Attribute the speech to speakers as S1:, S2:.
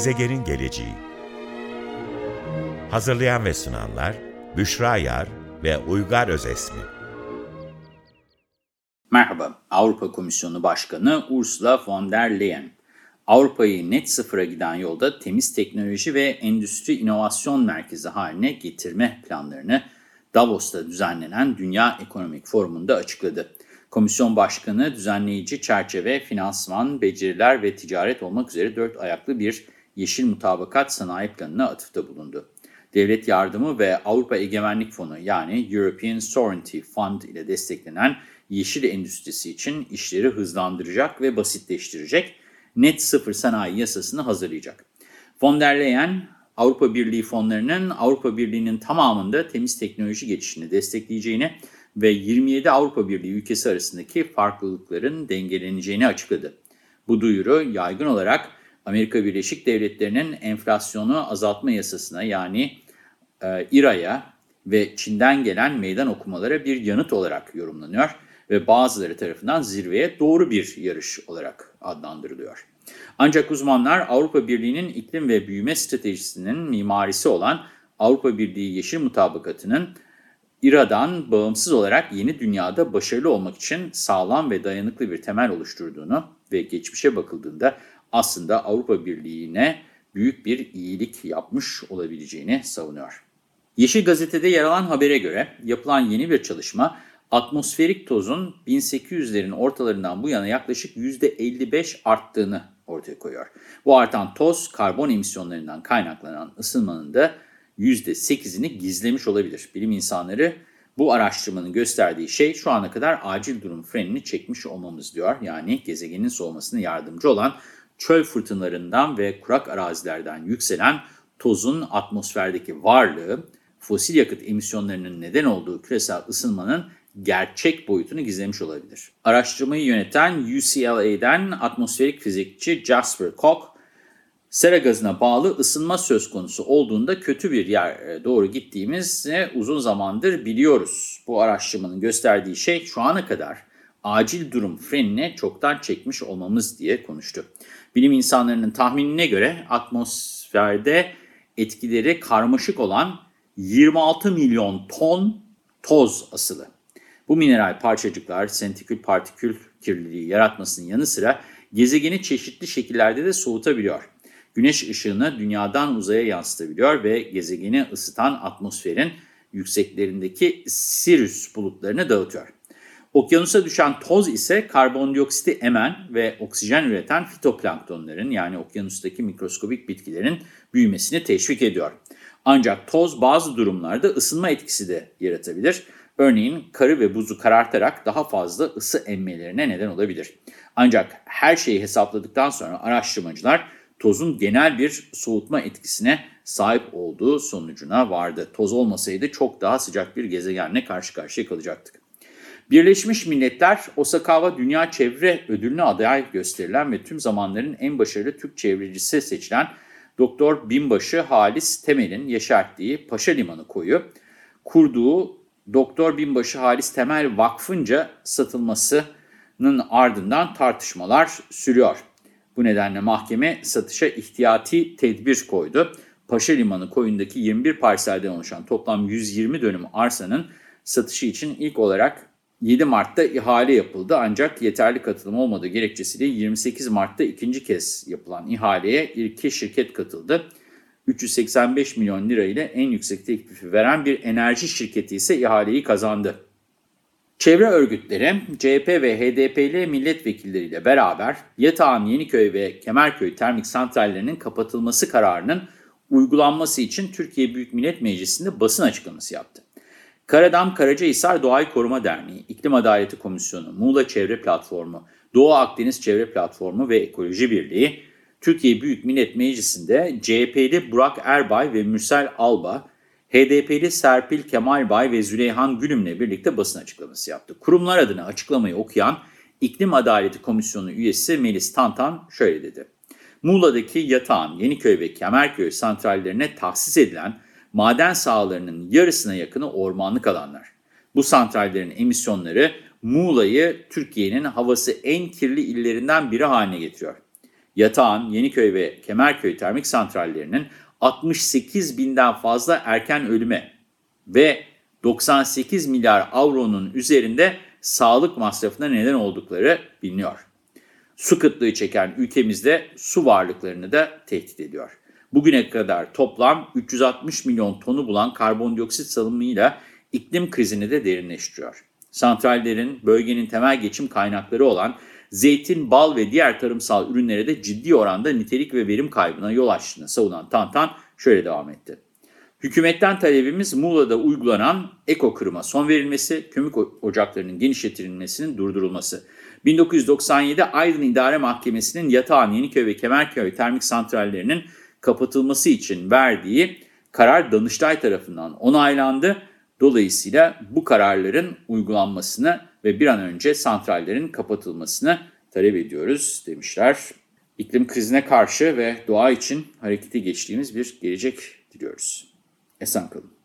S1: Gezegenin geleceği. Hazırlayan ve sunanlar Büşra Yar ve Uygar Özesmi.
S2: Merhaba, Avrupa Komisyonu Başkanı Ursula von der Leyen, Avrupa'yı net sıfıra giden yolda temiz teknoloji ve endüstri inovasyon merkezi haline getirme planlarını Davos'ta düzenlenen Dünya Ekonomik Forumu'nda açıkladı. Komisyon Başkanı düzenleyici çerçeve, finansman, beceriler ve ticaret olmak üzere dört ayaklı bir yeşil mutabakat sanayi planına atıfta bulundu. Devlet yardımı ve Avrupa Egemenlik Fonu yani European Sovereignty Fund ile desteklenen yeşil endüstrisi için işleri hızlandıracak ve basitleştirecek net sıfır sanayi yasasını hazırlayacak. Von der Avrupa Birliği fonlarının Avrupa Birliği'nin tamamında temiz teknoloji geçişini destekleyeceğini ve 27 Avrupa Birliği ülkesi arasındaki farklılıkların dengeleneceğini açıkladı. Bu duyuru yaygın olarak Amerika Birleşik Devletleri'nin enflasyonu azaltma yasasına yani e, İRA'ya ve Çin'den gelen meydan okumalara bir yanıt olarak yorumlanıyor ve bazıları tarafından zirveye doğru bir yarış olarak adlandırılıyor. Ancak uzmanlar Avrupa Birliği'nin iklim ve büyüme stratejisinin mimarisi olan Avrupa Birliği Yeşil Mutabakatı'nın İRA'dan bağımsız olarak yeni dünyada başarılı olmak için sağlam ve dayanıklı bir temel oluşturduğunu ve geçmişe bakıldığında aslında Avrupa Birliği'ne büyük bir iyilik yapmış olabileceğini savunuyor. Yeşil Gazete'de yer alan habere göre yapılan yeni bir çalışma atmosferik tozun 1800'lerin ortalarından bu yana yaklaşık %55 arttığını ortaya koyuyor. Bu artan toz karbon emisyonlarından kaynaklanan ısınmanın da %8'ini gizlemiş olabilir. Bilim insanları bu araştırmanın gösterdiği şey şu ana kadar acil durum frenini çekmiş olmamız diyor. Yani gezegenin soğumasına yardımcı olan çöl fırtınalarından ve kurak arazilerden yükselen tozun atmosferdeki varlığı, fosil yakıt emisyonlarının neden olduğu küresel ısınmanın gerçek boyutunu gizlemiş olabilir. Araştırmayı yöneten UCLA'den atmosferik fizikçi Jasper Koch, sera gazına bağlı ısınma söz konusu olduğunda kötü bir yer doğru gittiğimizi uzun zamandır biliyoruz. Bu araştırmanın gösterdiği şey şu ana kadar acil durum frenine çoktan çekmiş olmamız diye konuştu. Bilim insanlarının tahminine göre atmosferde etkileri karmaşık olan 26 milyon ton toz asılı. Bu mineral parçacıklar sentikül partikül kirliliği yaratmasının yanı sıra gezegeni çeşitli şekillerde de soğutabiliyor. Güneş ışığını dünyadan uzaya yansıtabiliyor ve gezegeni ısıtan atmosferin yükseklerindeki Sirius bulutlarını dağıtıyor. Okyanusa düşen toz ise karbondioksiti emen ve oksijen üreten fitoplanktonların yani okyanustaki mikroskobik bitkilerin büyümesini teşvik ediyor. Ancak toz bazı durumlarda ısınma etkisi de yaratabilir. Örneğin karı ve buzu karartarak daha fazla ısı emmelerine neden olabilir. Ancak her şeyi hesapladıktan sonra araştırmacılar tozun genel bir soğutma etkisine sahip olduğu sonucuna vardı. Toz olmasaydı çok daha sıcak bir gezegenle karşı karşıya kalacaktık. Birleşmiş Milletler Osakawa Dünya Çevre Ödülü'ne aday gösterilen ve tüm zamanların en başarılı Türk çevrecisi seçilen Doktor Binbaşı Halis Temel'in yeşerttiği Paşa Limanı koyu, kurduğu Doktor Binbaşı Halis Temel Vakfı'nca satılmasının ardından tartışmalar sürüyor. Bu nedenle mahkeme satışa ihtiyati tedbir koydu. Paşa Limanı koyundaki 21 parselden oluşan toplam 120 dönüm arsanın satışı için ilk olarak 7 Mart'ta ihale yapıldı ancak yeterli katılım olmadığı gerekçesiyle 28 Mart'ta ikinci kez yapılan ihaleye iki şirket katıldı. 385 milyon lira ile en yüksek teklifi veren bir enerji şirketi ise ihaleyi kazandı. Çevre örgütleri CHP ve HDP'li milletvekilleriyle beraber Yatağan Yeniköy ve Kemerköy termik santrallerinin kapatılması kararının uygulanması için Türkiye Büyük Millet Meclisi'nde basın açıklaması yaptı. Karadam Karacahisar Doğayı Koruma Derneği, İklim Adaleti Komisyonu, Muğla Çevre Platformu, Doğu Akdeniz Çevre Platformu ve Ekoloji Birliği, Türkiye Büyük Millet Meclisi'nde CHP'li Burak Erbay ve Mürsel Alba, HDP'li Serpil Kemalbay ve Züleyhan Gülüm'le birlikte basın açıklaması yaptı. Kurumlar adına açıklamayı okuyan İklim Adaleti Komisyonu üyesi Melis Tantan şöyle dedi. Muğla'daki Yatağan, Yeniköy ve Kemerköy santrallerine tahsis edilen maden sahalarının yarısına yakını ormanlık alanlar. Bu santrallerin emisyonları Muğla'yı Türkiye'nin havası en kirli illerinden biri haline getiriyor. Yatağan, Yeniköy ve Kemerköy termik santrallerinin 68 binden fazla erken ölüme ve 98 milyar avronun üzerinde sağlık masrafına neden oldukları biliniyor. Su kıtlığı çeken ülkemizde su varlıklarını da tehdit ediyor. Bugüne kadar toplam 360 milyon tonu bulan karbondioksit salımıyla iklim krizini de derinleştiriyor. Santrallerin bölgenin temel geçim kaynakları olan zeytin, bal ve diğer tarımsal ürünlere de ciddi oranda nitelik ve verim kaybına yol açtığını savunan Tantan şöyle devam etti. Hükümetten talebimiz Muğla'da uygulanan eko kırıma son verilmesi, kömük ocaklarının genişletilmesinin durdurulması. 1997 Aydın İdare Mahkemesi'nin Yatağan, Yeniköy ve Kemerköy termik santrallerinin kapatılması için verdiği karar Danıştay tarafından onaylandı. Dolayısıyla bu kararların uygulanmasını ve bir an önce santrallerin kapatılmasını talep ediyoruz demişler. İklim krizine karşı ve doğa için harekete geçtiğimiz bir gelecek diliyoruz. Esen kalın.